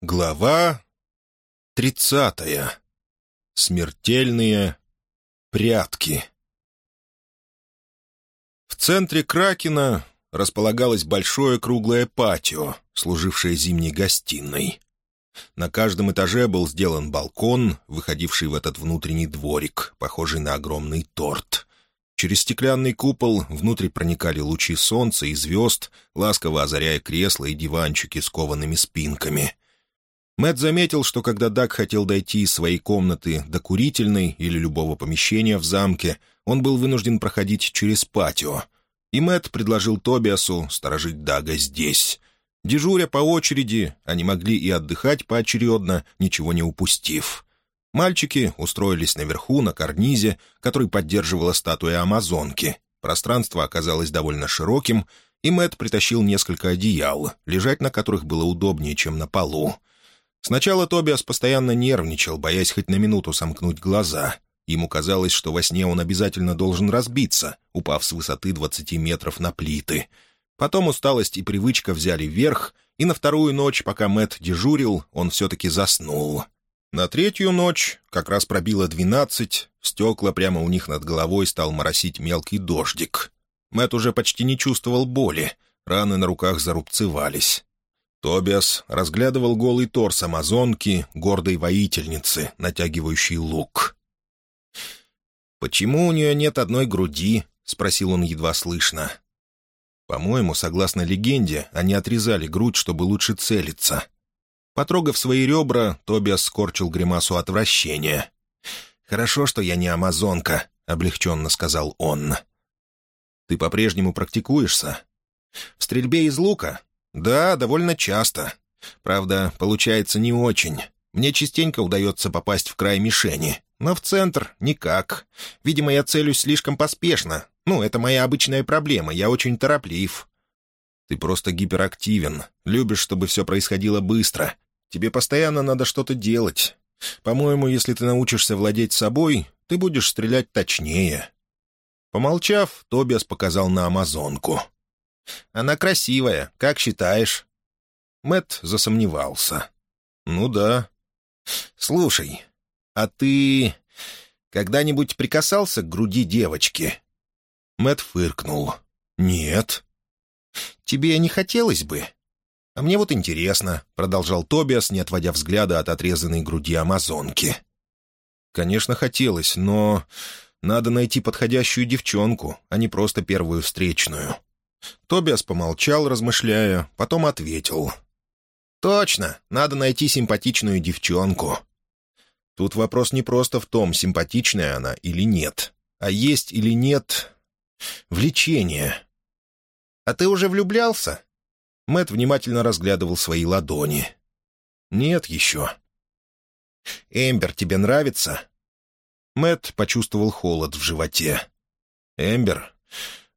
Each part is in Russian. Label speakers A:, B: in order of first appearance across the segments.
A: Глава тридцатая. Смертельные прятки. В центре Кракена располагалось большое круглое патио, служившее зимней гостиной. На каждом этаже был сделан балкон, выходивший в этот внутренний дворик, похожий на огромный торт. Через стеклянный купол внутрь проникали лучи солнца и звезд, ласково озаряя кресла и диванчики с коваными спинками — Мэт заметил, что когда Даг хотел дойти из своей комнаты до курительной или любого помещения в замке, он был вынужден проходить через патио. И Мэт предложил Тобиасу сторожить Дага здесь. Дежуря по очереди, они могли и отдыхать поочередно, ничего не упустив. Мальчики устроились наверху, на карнизе, который поддерживала статуя Амазонки. Пространство оказалось довольно широким, и Мэт притащил несколько одеял, лежать на которых было удобнее, чем на полу. Сначала Тобиас постоянно нервничал, боясь хоть на минуту сомкнуть глаза. Ему казалось, что во сне он обязательно должен разбиться, упав с высоты 20 метров на плиты. Потом усталость и привычка взяли верх, и на вторую ночь, пока Мэт дежурил, он все-таки заснул. На третью ночь, как раз пробило двенадцать, стекла прямо у них над головой стал моросить мелкий дождик. Мэт уже почти не чувствовал боли, раны на руках зарубцевались. Тобиас разглядывал голый торс амазонки, гордой воительницы, натягивающей лук. «Почему у нее нет одной груди?» — спросил он едва слышно. По-моему, согласно легенде, они отрезали грудь, чтобы лучше целиться. Потрогав свои ребра, Тобиас скорчил гримасу отвращения. «Хорошо, что я не амазонка», — облегченно сказал он. «Ты по-прежнему практикуешься?» «В стрельбе из лука «Да, довольно часто. Правда, получается не очень. Мне частенько удается попасть в край мишени, но в центр — никак. Видимо, я целюсь слишком поспешно. Ну, это моя обычная проблема, я очень тороплив». «Ты просто гиперактивен, любишь, чтобы все происходило быстро. Тебе постоянно надо что-то делать. По-моему, если ты научишься владеть собой, ты будешь стрелять точнее». Помолчав, Тобиас показал на амазонку — она красивая, как считаешь?» Мэт засомневался. «Ну да». «Слушай, а ты когда-нибудь прикасался к груди девочки?» Мэт фыркнул. «Нет». «Тебе не хотелось бы?» «А мне вот интересно», — продолжал Тобиас, не отводя взгляда от отрезанной груди амазонки. «Конечно, хотелось, но надо найти подходящую девчонку, а не просто первую встречную». Тобиас помолчал, размышляя, потом ответил. «Точно, надо найти симпатичную девчонку». Тут вопрос не просто в том, симпатичная она или нет, а есть или нет влечение. «А ты уже влюблялся?» Мэт внимательно разглядывал свои ладони. «Нет еще». «Эмбер тебе нравится?» Мэт почувствовал холод в животе. «Эмбер?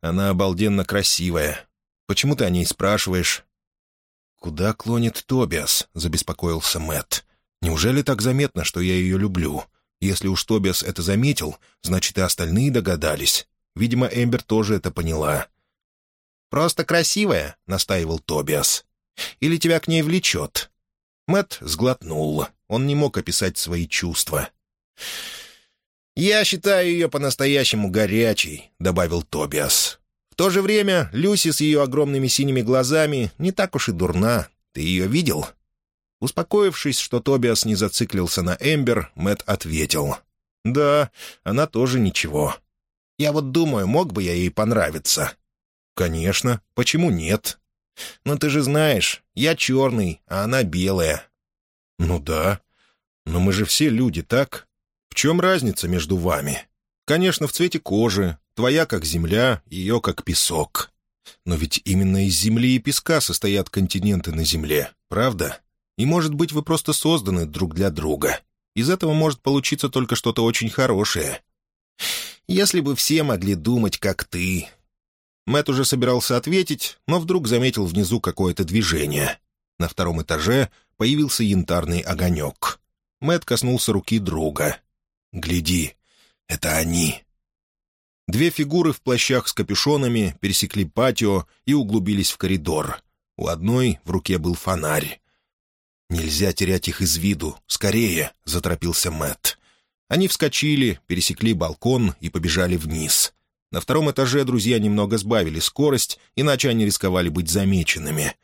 A: Она обалденно красивая. Почему ты о ней спрашиваешь?» «Куда клонит Тобиас?» — забеспокоился Мэт. «Неужели так заметно, что я ее люблю? Если уж Тобиас это заметил, значит, и остальные догадались. Видимо, Эмбер тоже это поняла». «Просто красивая», — настаивал Тобиас. «Или тебя к ней влечет?» Мэт сглотнул. Он не мог описать свои чувства. «Я считаю ее по-настоящему горячей», — добавил Тобиас. «В то же время Люси с ее огромными синими глазами не так уж и дурна. Ты ее видел?» Успокоившись, что Тобиас не зациклился на Эмбер, Мэт ответил. «Да, она тоже ничего. Я вот думаю, мог бы я ей понравиться?» «Конечно. Почему нет?» «Но ты же знаешь, я черный, а она белая». «Ну да. Но мы же все люди, так?» В чем разница между вами? Конечно, в цвете кожи. Твоя как земля, ее как песок. Но ведь именно из земли и песка состоят континенты на земле, правда? И, может быть, вы просто созданы друг для друга. Из этого может получиться только что-то очень хорошее. Если бы все могли думать, как ты...» Мэт уже собирался ответить, но вдруг заметил внизу какое-то движение. На втором этаже появился янтарный огонек. Мэт коснулся руки друга. «Гляди, это они!» Две фигуры в плащах с капюшонами пересекли патио и углубились в коридор. У одной в руке был фонарь. «Нельзя терять их из виду. Скорее!» — заторопился Мэтт. Они вскочили, пересекли балкон и побежали вниз. На втором этаже друзья немного сбавили скорость, иначе они рисковали быть замеченными.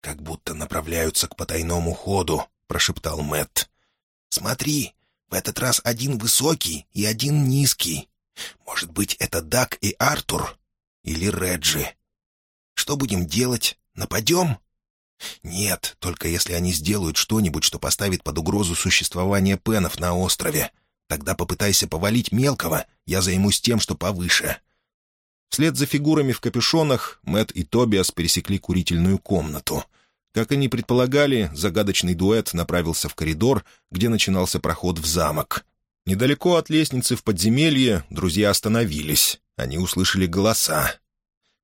A: «Как будто направляются к потайному ходу», — прошептал Мэтт. «Смотри, в этот раз один высокий и один низкий. Может быть, это Дак и Артур? Или Реджи? Что будем делать? Нападем?» «Нет, только если они сделают что-нибудь, что поставит под угрозу существование пенов на острове. Тогда попытайся повалить мелкого, я займусь тем, что повыше». Вслед за фигурами в капюшонах Мэт и Тобиас пересекли курительную комнату. Как они предполагали, загадочный дуэт направился в коридор, где начинался проход в замок. Недалеко от лестницы в подземелье друзья остановились. Они услышали голоса.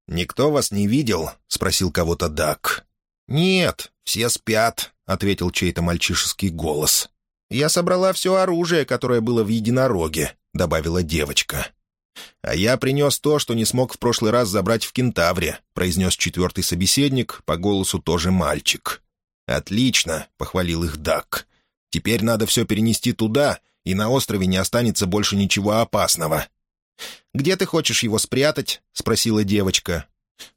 A: «Никто вас не видел?» — спросил кого-то Дак. «Нет, все спят», — ответил чей-то мальчишеский голос. «Я собрала все оружие, которое было в единороге», — добавила девочка. «А я принес то, что не смог в прошлый раз забрать в кентавре», — произнес четвертый собеседник, по голосу тоже мальчик. «Отлично», — похвалил их Дак. «Теперь надо все перенести туда, и на острове не останется больше ничего опасного». «Где ты хочешь его спрятать?» — спросила девочка.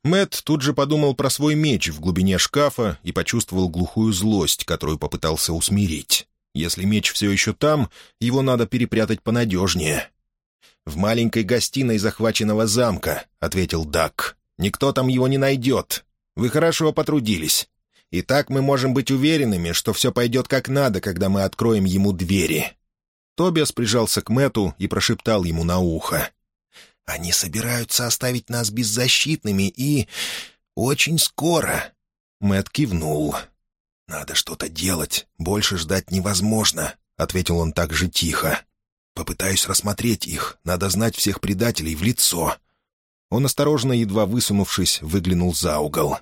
A: Мэт тут же подумал про свой меч в глубине шкафа и почувствовал глухую злость, которую попытался усмирить. Если меч все еще там, его надо перепрятать понадежнее. «В маленькой гостиной захваченного замка», — ответил Дак. «Никто там его не найдет. Вы хорошо потрудились. И так мы можем быть уверенными, что все пойдет как надо, когда мы откроем ему двери». Тобиас прижался к Мэту и прошептал ему на ухо. «Они собираются оставить нас беззащитными и... очень скоро». Мэт кивнул. «Надо что-то делать. Больше ждать невозможно», — ответил он так же тихо. «Попытаюсь рассмотреть их. Надо знать всех предателей в лицо». Он осторожно, едва высунувшись, выглянул за угол.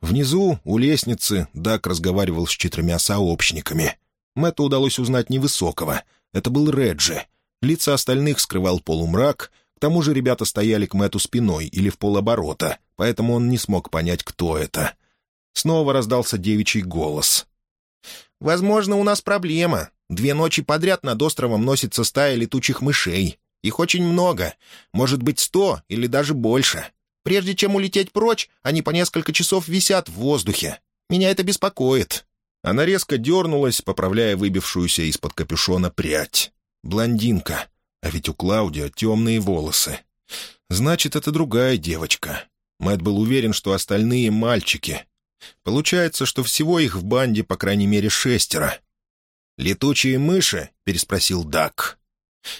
A: Внизу, у лестницы, Дак разговаривал с четырьмя сообщниками. Мэтту удалось узнать невысокого. Это был Реджи. Лица остальных скрывал полумрак. К тому же ребята стояли к Мэтту спиной или в полоборота, поэтому он не смог понять, кто это. Снова раздался девичий голос. «Возможно, у нас проблема. Две ночи подряд над островом носится стая летучих мышей. Их очень много. Может быть, сто или даже больше. Прежде чем улететь прочь, они по несколько часов висят в воздухе. Меня это беспокоит». Она резко дернулась, поправляя выбившуюся из-под капюшона прядь. Блондинка. А ведь у Клаудия темные волосы. Значит, это другая девочка. Мэтт был уверен, что остальные — мальчики. Получается, что всего их в банде по крайней мере шестеро. «Летучие мыши?» — переспросил Дак.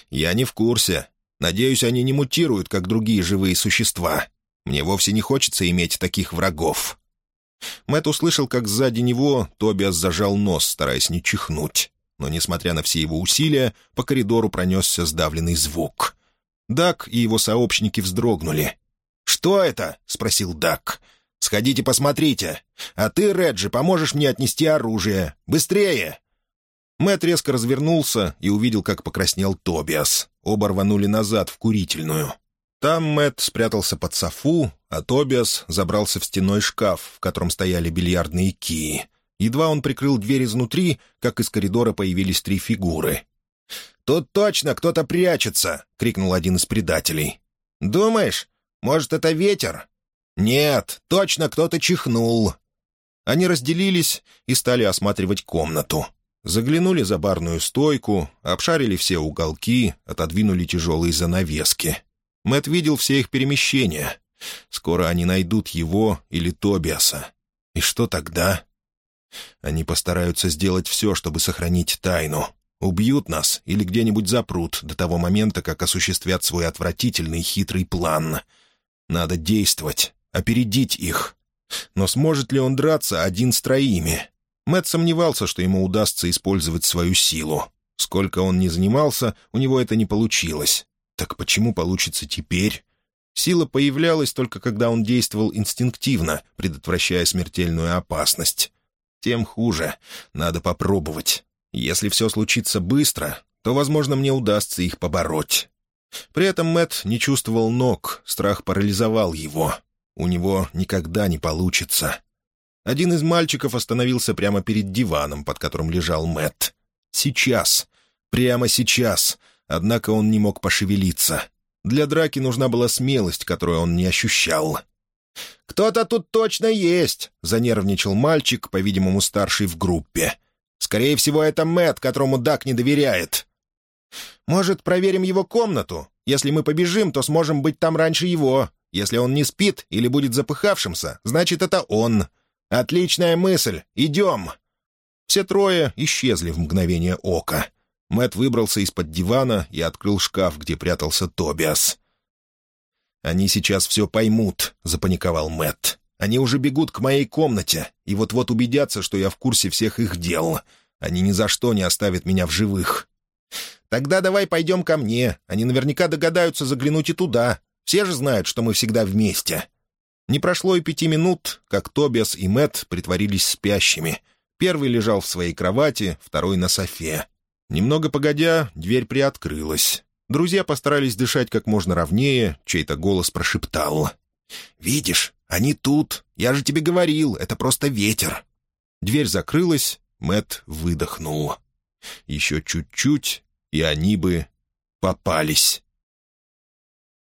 A: «Я не в курсе. Надеюсь, они не мутируют, как другие живые существа. Мне вовсе не хочется иметь таких врагов». Мэт услышал, как сзади него Тобиас зажал нос, стараясь не чихнуть. Но, несмотря на все его усилия, по коридору пронесся сдавленный звук. Дак и его сообщники вздрогнули. «Что это?» — спросил Дак. Сходите посмотрите. А ты, Реджи, поможешь мне отнести оружие. Быстрее!» Мэт резко развернулся и увидел, как покраснел Тобиас. Оба рванули назад в курительную. Там Мэт спрятался под софу, а Тобиас забрался в стеной шкаф, в котором стояли бильярдные кии. Едва он прикрыл дверь изнутри, как из коридора появились три фигуры. «Тут точно кто-то прячется!» — крикнул один из предателей. «Думаешь, может, это ветер?» «Нет, точно кто-то чихнул». Они разделились и стали осматривать комнату. Заглянули за барную стойку, обшарили все уголки, отодвинули тяжелые занавески. Мэт видел все их перемещения. Скоро они найдут его или Тобиаса. И что тогда? Они постараются сделать все, чтобы сохранить тайну. Убьют нас или где-нибудь запрут до того момента, как осуществят свой отвратительный хитрый план. Надо действовать, опередить их. Но сможет ли он драться один с троими? Мэт сомневался, что ему удастся использовать свою силу. Сколько он ни занимался, у него это не получилось. Так почему получится теперь? Сила появлялась только когда он действовал инстинктивно, предотвращая смертельную опасность. Тем хуже. Надо попробовать. Если все случится быстро, то, возможно, мне удастся их побороть. При этом Мэт не чувствовал ног, страх парализовал его. У него никогда не получится. Один из мальчиков остановился прямо перед диваном, под которым лежал Мэт. Сейчас. Прямо сейчас. Однако он не мог пошевелиться. Для драки нужна была смелость, которую он не ощущал. «Кто-то тут точно есть!» — занервничал мальчик, по-видимому, старший в группе. «Скорее всего, это Мэт, которому Дак не доверяет». «Может, проверим его комнату? Если мы побежим, то сможем быть там раньше его. Если он не спит или будет запыхавшимся, значит, это он. Отличная мысль. Идем!» Все трое исчезли в мгновение ока. Мэт выбрался из-под дивана и открыл шкаф, где прятался Тобиас. «Они сейчас все поймут», — запаниковал Мэт. «Они уже бегут к моей комнате и вот-вот убедятся, что я в курсе всех их дел. Они ни за что не оставят меня в живых». «Тогда давай пойдем ко мне. Они наверняка догадаются заглянуть и туда. Все же знают, что мы всегда вместе». Не прошло и пяти минут, как Тобиас и Мэт притворились спящими. Первый лежал в своей кровати, второй — на софе. Немного погодя, дверь приоткрылась. Друзья постарались дышать как можно ровнее, чей-то голос прошептал. «Видишь, они тут. Я же тебе говорил, это просто ветер». Дверь закрылась, Мэт выдохнул. Еще чуть-чуть, и они бы попались.